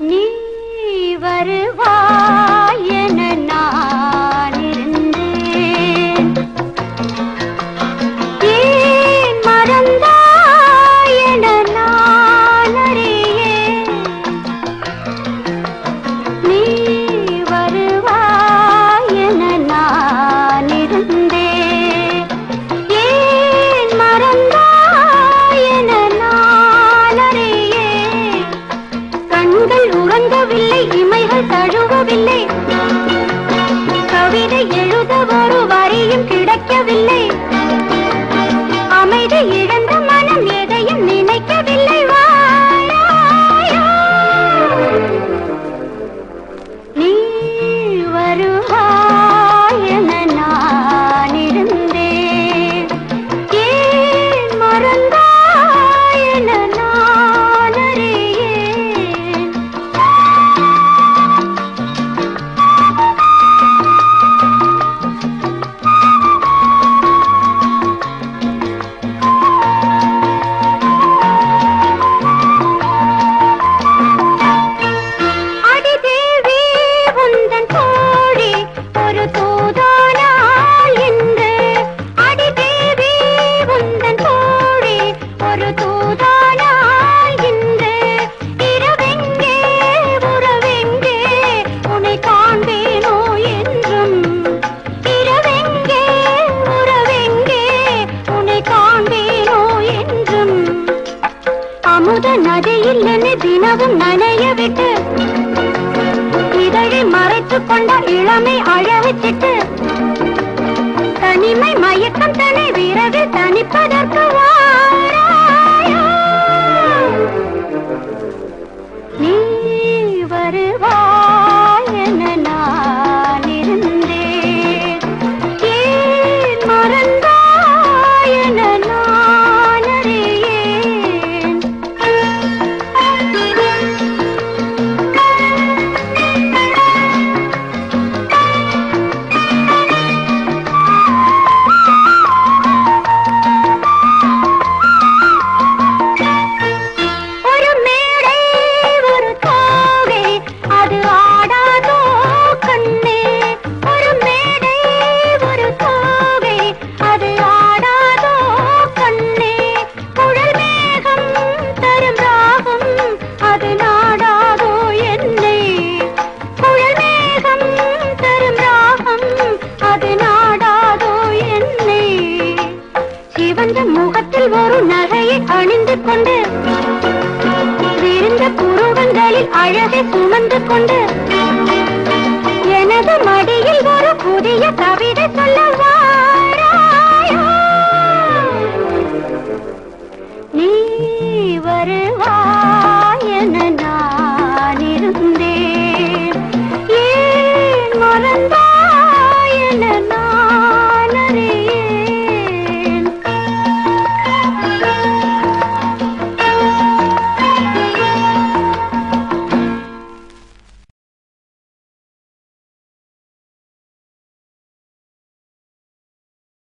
நீ வருவா கண்கள் உறங்கவில்லை இமைகள் தழுவவில்லை. கவிதை எழுத ஒரு வரியும் கிடைக்கவில்லை. அமுதன் அது இல்லைன்னு தினமும் நனைய விட்டு இதழை மறைத்து கொண்ட இளமை அழகச்சிட்டு தனிமை மயக்கம் தனி விரவில் தனிப்பதற்கு நீ வருவா அழகை சுமந்து கொண்டு எனது மடியில் ஒரு புதிய கவிதை சொல்ல